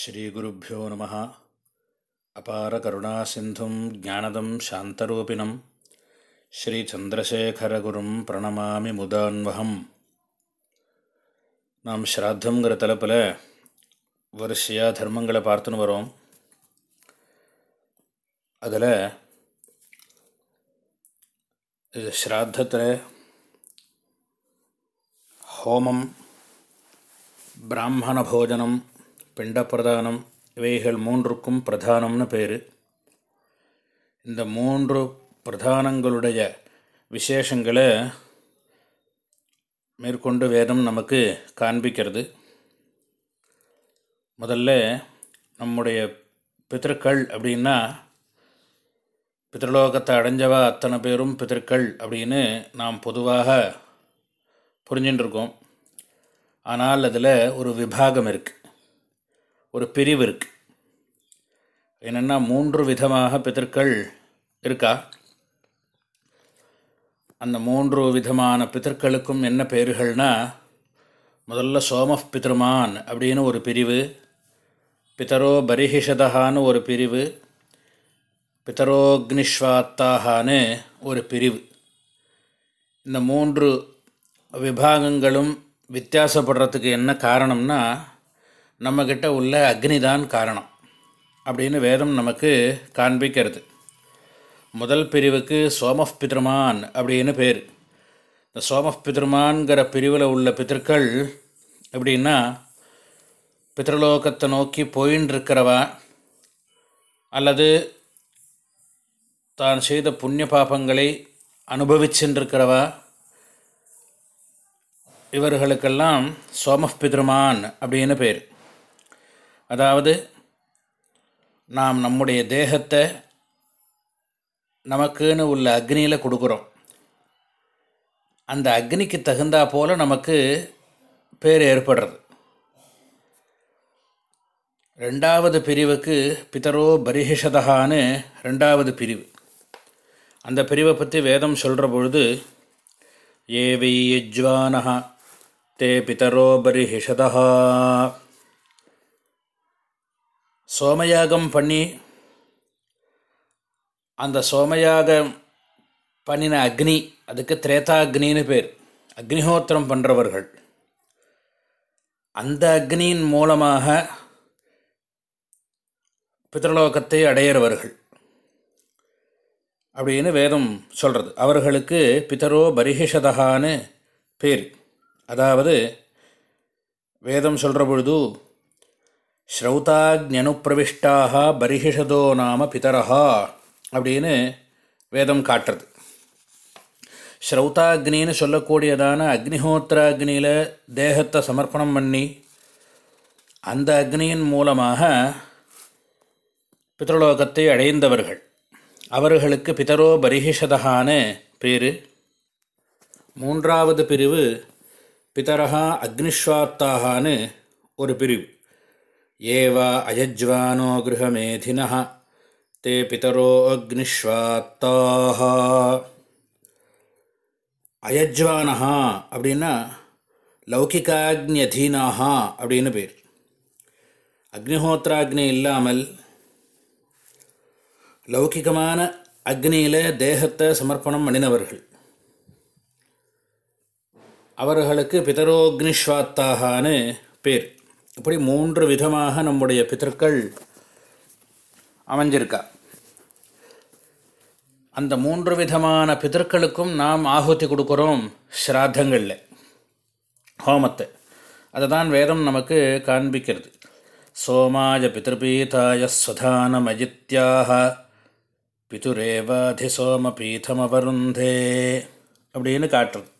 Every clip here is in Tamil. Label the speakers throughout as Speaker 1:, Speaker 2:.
Speaker 1: ஸ்ரீகுருப்போ நம. அபார கருணாசிந்தும் ஜானதம் சாந்தரூபிணம். ஸ்ரீச்சந்திரசேகரகுரும் பிரணமாமி முதான்வகம் நாம் ஸ்ராத்தங்கிற தலைப்பில் வரிசையாக தர்மங்களை பார்த்துன்னு வரோம். அதில் இது ஸ்ராத்தத்தில் ஹோமம் பிராமண போஜனம் பிண்ட பிரதானம் இவைகள் மூன்றுக்கும் பிரதானம்னு பேர். இந்த மூன்று பிரதானங்களுடைய விசேஷங்களை மேற்கொண்டு வேதம் நமக்கு காண்பிக்கிறது. முதல்ல நம்முடைய பித்திருக்கள் அப்படின்னா பித்ருலோகத்தை அடைஞ்சவா அத்தனை பேரும் பித்திருக்கள் அப்படின்னு நாம் பொதுவாக புரிஞ்சுட்டுருக்கோம் ஆனால் அதில் ஒரு விபாகம் இருக்குது ஒரு பிரிவு இருக்குது என்னென்னா மூன்று விதமாக பித்தர்கள் இருக்கா? அந்த மூன்று விதமான பித்தர்களுக்கும் என்ன பேர்கள்னா முதல்ல சோம பித்ருமான் அப்படின்னு ஒரு பிரிவு பிதரோ பரிஹிஷதான்னு ஒரு பிரிவு பிதரோக்னிஸ்வாத்தாகான்னு ஒரு பிரிவு. இந்த மூன்று விபாகங்களும் வித்தியாசப்படுறதுக்கு என்ன காரணம்னா நம்மக்கிட்ட உள்ள அக்னி தான் காரணம் அப்படின்னு வேதம் நமக்கு காண்பிக்கிறது. முதல் பிரிவுக்கு சோமஃப் பித்ருமான் அப்படின்னு பேர். இந்த சோமஃப் பித்ருமான்கிற பிரிவில் உள்ள பித்திருக்கள் எப்படின்னா பித்ருலோகத்தை நோக்கி போயின்னு இருக்கிறவா அல்லது தான் செய்த புண்ணிய பாபங்களை அனுபவிச்சுருக்கிறவா இவர்களுக்கெல்லாம் சோமஃப் பித்ருமான் அப்படின்னு பேர். அதாவது நாம் நம்முடைய தேகத்தை நமக்குன்னு உள்ள அக்னியில் கொடுக்குறோம். அந்த அக்னிக்கு தகுந்தா போல் நமக்கு பேர் ஏற்படுறது. ரெண்டாவது பிரிவுக்கு பிதரோ பரிஹிஷதகான்னு ரெண்டாவது பிரிவு. அந்த பிரிவை பற்றி வேதம் சொல்கிற பொழுது ஏவை யஜ்வானஹா தே பிதரோ பரிஹிஷதா சோமயாகம் பண்ணி அந்த சோமயாகம் பண்ணின அக்னி அதுக்கு திரேதாக்னின்னு பேர். அக்னிஹோத்திரம் பண்ணுறவர்கள் அந்த அக்னியின் மூலமாக பித்ரலோகத்தை அடையிறவர்கள். அப்படின்னு வேதம் சொல்கிறது அவர்களுக்கு பிதரோ பரிஹிஷதகான்னு பேர். அதாவது வேதம் சொல்கிற பொழுது ஸ்ரௌதாக்ஞனுப்பிரவிஷ்டாக பரிஹிஷதோ நாம பிதரஹா அப்படின்னு வேதம் காட்டுறது. ஸ்ரௌதாக்னின்னு சொல்லக்கூடியதான அக்னிஹோத்திராக்னியில் தேகத்தை சமர்ப்பணம் பண்ணி அந்த அக்னியின் மூலமாக பித்ருலோகத்தை அடைந்தவர்கள். அவர்களுக்கு பிதரோ பரிஹிஷதகான்னு பேர். மூன்றாவது பிரிவு பிதரகா அக்னிஸ்வாத்தாகான்னு ஒரு பிரிவு. ஏவா அயஜ்வானோ கிருஹமேதின தே பிதரோ அக்னிஸ்வாத்தாக அயஜ்வானஹா அப்படின்னா லௌகிகாக்னியதீனாகா அப்படின்னு பேர் அக்னிஹோத்ராக்னி இல்லாமல் லௌகிகமான அக்னியில் தேகத்தை சமர்ப்பணம் பண்ணினவர்கள் அவர்களுக்கு பிதரோக்னிஸ்வாத்தாகான்னு பேர் இப்படி மூன்று விதமாக நம்முடைய பித்தர்கள் அமைஞ்சிருக்கா. அந்த மூன்று விதமான பித்தர்களுக்கும் நாம் ஆகுதி கொடுக்குறோம் ஸ்ராத்தங்களில் ஹோமத்தை. அதை தான் வேதம் நமக்கு காண்பிக்கிறது. சோமாய பிதர்பீதாய ஸ்வதானமயித்யாக பிதுரேவாதி சோம பீதமவருந்தே அப்படின்னு காட்டுறது.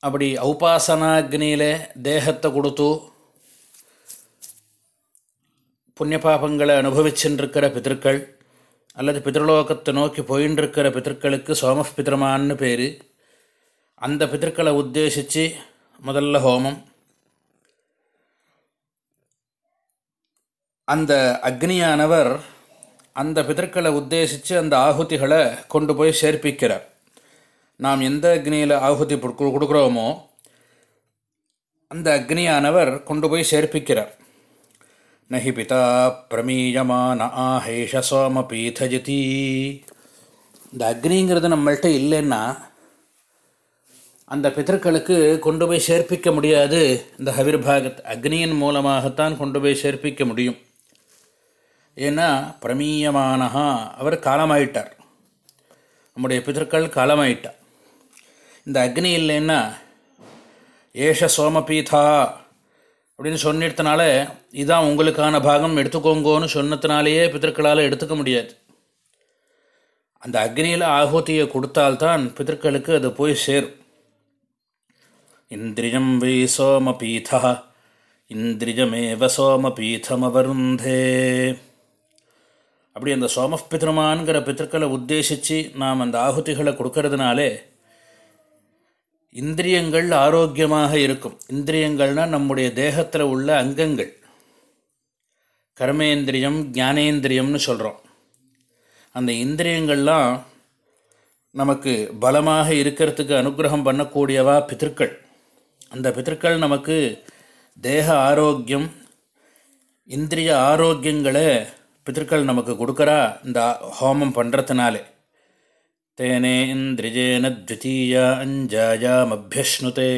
Speaker 1: அப்படி ஔபாசனாக்னியில் தேகத்தை கொடுத்து புண்ணிய பாபங்களை அனுபவிச்சுருக்கிற பிதற்கள் அல்லது பித்ருலோகத்தை நோக்கி போயின்ட்டுருக்கிற இருக்கிற பிதற்களுக்கு சோமப் பித்ரமான்னு பேர். அந்த பிதற்களை உத்தேசித்து முதல்ல ஹோமம். அந்த அக்னியானவர் அந்த பிதற்களை உத்தேசித்து அந்த ஆகுதிகளை கொண்டு போய் சேர்ப்பிக்கிறார். நாம் எந்த அக்னியில் ஆகுதி கொடுக்குறோமோ அந்த அக்னியானவர் கொண்டு போய் சேர்ப்பிக்கிறார். நஹி பிதா பிரமீயமான ஆஹேஷ சோம பீதஜதி. இந்த அக்னிங்கிறது நம்மள்கிட்ட இல்லைன்னா அந்த பித்தர்களுக்கு கொண்டு போய் சேர்ப்பிக்க முடியாது. இந்த ஹவிர்பாகத் அக்னியின் மூலமாகத்தான் கொண்டு போய் சேர்ப்பிக்க முடியும். ஏன்னா பிரமீயமானஹா அவர் காலமாயிட்டார். நம்முடைய பித்தர்கள் காலமாயிட்டார். இந்த அக்னி இல்லைன்னா ஏஷ சோமபீதா அப்படின்னு சொன்னிடத்தினால இதான் உங்களுக்கான பாகம். எடுத்துக்கோங்கோன்னு சொன்னதுனாலேயே பித்தர்களால் எடுத்துக்க முடியாது. அந்த அக்னியில் ஆகுதியை கொடுத்தால்தான் பித்தர்களுக்கு அது போய் சேரும். இந்திரியம் வை சோமபீதா இந்திரியமேவ சோமபீதமவருந்தே அப்படி அந்த சோமபித்ருமான்கிற பித்தர்களை உத்தேசித்து நாம் அந்த ஆகுதிகளை கொடுக்கறதுனாலே இந்திரியங்கள் ஆரோக்கியமாக இருக்கும். இந்திரியங்கள்னால் நம்முடைய தேகத்தில் உள்ள அங்கங்கள். கர்மேந்திரியம் ஞானேந்திரியம்னு சொல்கிறோம் அந்த இந்திரியங்கள்லாம் நமக்கு பலமாக இருக்கிறதுக்கு அனுகிரகம் பண்ணக்கூடியவா பித்திருக்கள். அந்த பித்திருக்கள் நமக்கு தேக ஆரோக்கியம் இந்திரிய ஆரோக்கியங்களை பித்திருக்கள் நமக்கு கொடுக்குறா இந்த ஹோமம் பண்ணுறதுனாலே தேனே இந்திரிஜேன த்விதீயா அஞ்சாயாமபியஷ்ணுதே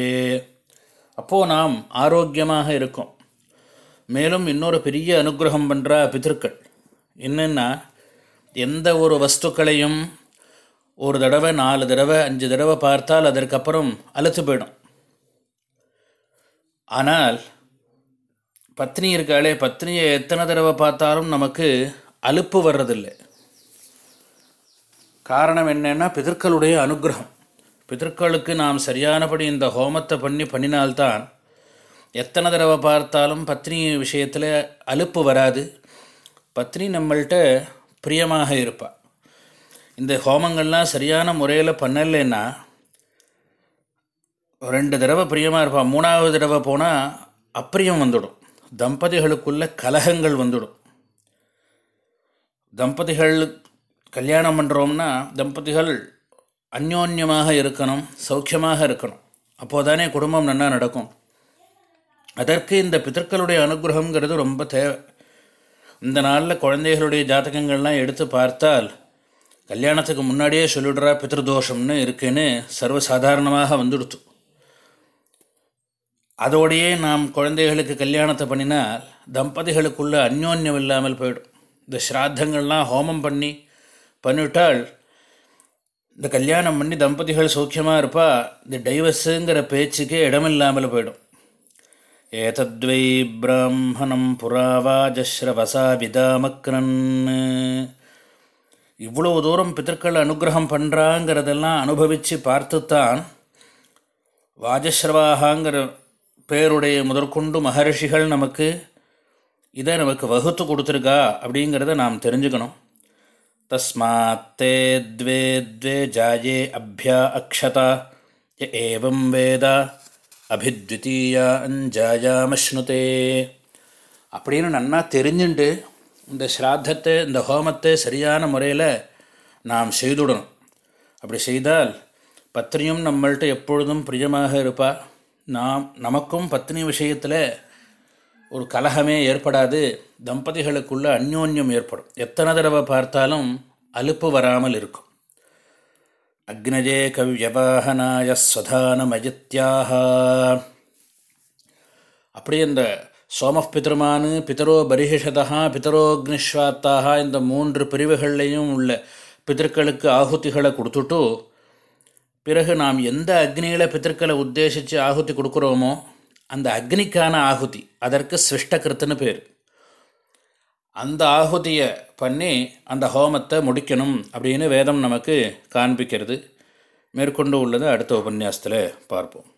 Speaker 1: அப்போது நாம் ஆரோக்கியமாக இருக்கோம். மேலும் இன்னொரு பெரிய அனுகிரகம் பண்ணுறா பிதற்கள் என்னென்னா எந்த ஒரு வஸ்துக்களையும் ஒரு தடவை நாலு தடவை அஞ்சு தடவை பார்த்தால் அதற்கப்புறம் அழுத்து போயிடும். ஆனால் பத்னி இருக்காளே பத்னியை எத்தனை தடவை பார்த்தாலும் நமக்கு அலுப்பு வர்றதில்லை. காரணம் என்னென்னா பிதற்களுடைய அனுகிரகம். பிதற்களுக்கு நாம் சரியானபடி இந்த ஹோமத்தை பண்ணி பண்ணினால்தான் எத்தனை தடவை பார்த்தாலும் பத்னி விஷயத்தில் அலுப்பு வராது. பத்னி நம்மள்கிட்ட பிரியமாக இருப்பாள் இந்த ஹோமங்கள்லாம் சரியான முறையில் பண்ணலைன்னா ரெண்டு தடவை பிரியமாக இருப்பாள் மூணாவது தடவை போனால் அப்பிரியம் வந்துடும். தம்பதிகளுக்குள்ள கலகங்கள் வந்துடும். தம்பதிகள் கல்யாணம் பண்ணுறோம்னா தம்பதிகள் அந்யோன்யமாக இருக்கணும் சௌக்கியமாக இருக்கணும். அப்போது தானே குடும்பம் நன்னா நடக்கும். அதற்கு இந்த பித்தர்களுடைய அனுகிரகங்கிறது ரொம்ப தேவை. இந்த நாளில் குழந்தைகளுடைய ஜாதகங்கள்லாம் எடுத்து பார்த்தால் கல்யாணத்துக்கு முன்னாடியே சொல்லிடுறா பித்ருதோஷம்னு இருக்குன்னு சர்வசாதாரணமாக வந்துடுத்து. அதோடையே நாம் குழந்தைகளுக்கு கல்யாணத்தை பண்ணினால் தம்பதிகளுக்குள்ள அந்யோன்யம் இல்லாமல் போயிடும். இந்த ஸ்ராத்தங்கள்லாம் ஹோமம் பண்ணி பண்ணிவிட்டால் இந்த கல்யாணம் பண்ணி தம்பதிகள் சௌக்கியமாக இருப்பா இந்த டைவர்ஸுங்கிற பேச்சுக்கே இடமில்லாமல் போயிடும். ஏதத்வை பிராமணம் புறாவாஜஸ்ரவசா விதாமக்னன். இவ்வளோ தூரம் பித்தர்கள் அனுகிரகம் பண்ணுறாங்கிறதெல்லாம் அனுபவித்து பார்த்துத்தான் வாஜஸ்ரவாகாங்கிற பேருடைய முதற்கொண்டு மகர்ஷிகள் நமக்கு இதை நமக்கு வகுத்து கொடுத்துருக்கா அப்படிங்கிறத நாம் தெரிஞ்சுக்கணும். தஸ்மாத்தே த்வே த்வே ஜாயே அப்யா அக்ஷதா ய ஏவம் வேத அபித்விதீயா அஞ்சாயாமஷ்ணுதே அப்படின்னு நன்னா தெரிஞ்சுண்டு இந்த ஸ்ராத்தத்தை இந்த ஹோமத்தை சரியான முறையில் நாம் செய்துடணும். அப்படி செய்தால் பத்னியும் நம்மள்கிட்ட எப்பொழுதும் பிரியமாக இருப்பாள் நாம் நமக்கும் பத்னி விஷயத்தில் ஒரு கலகமே ஏற்படாது தம்பதிகளுக்குள்ள அந்யோன்யம் ஏற்படும். எத்தனை தடவை பார்த்தாலும் அலுப்பு வராமல் இருக்கும். அக்னஜே கவ்யவாகனாய ஸ்வதானமயத்யாக அப்படி இந்த சோமப் பிதருமானு பிதரோ பரிஹிஷதா பிதரோக்னிஸ்வாத்தாக இந்த மூன்று பிரிவுகள்லையும் உள்ள பிதர்களுக்கு ஆகுதிகளை கொடுத்துட்டு பிறகு நாம் எந்த அக்னியில் பித்தர்களை உத்தேசித்து ஆகுதி கொடுக்குறோமோ அந்த அக்னிக்கான ஆகுதி அதற்கு சிருஷ்டகிருத்துன்னு பேர். அந்த ஆகுதியை பண்ணி அந்த ஹோமத்தை முடிக்கணும் அப்படின்னு வேதம் நமக்கு காண்பிக்கிறது. மேற்கொண்டு உள்ளதை அடுத்த உபன்யாசத்தில் பார்ப்போம்.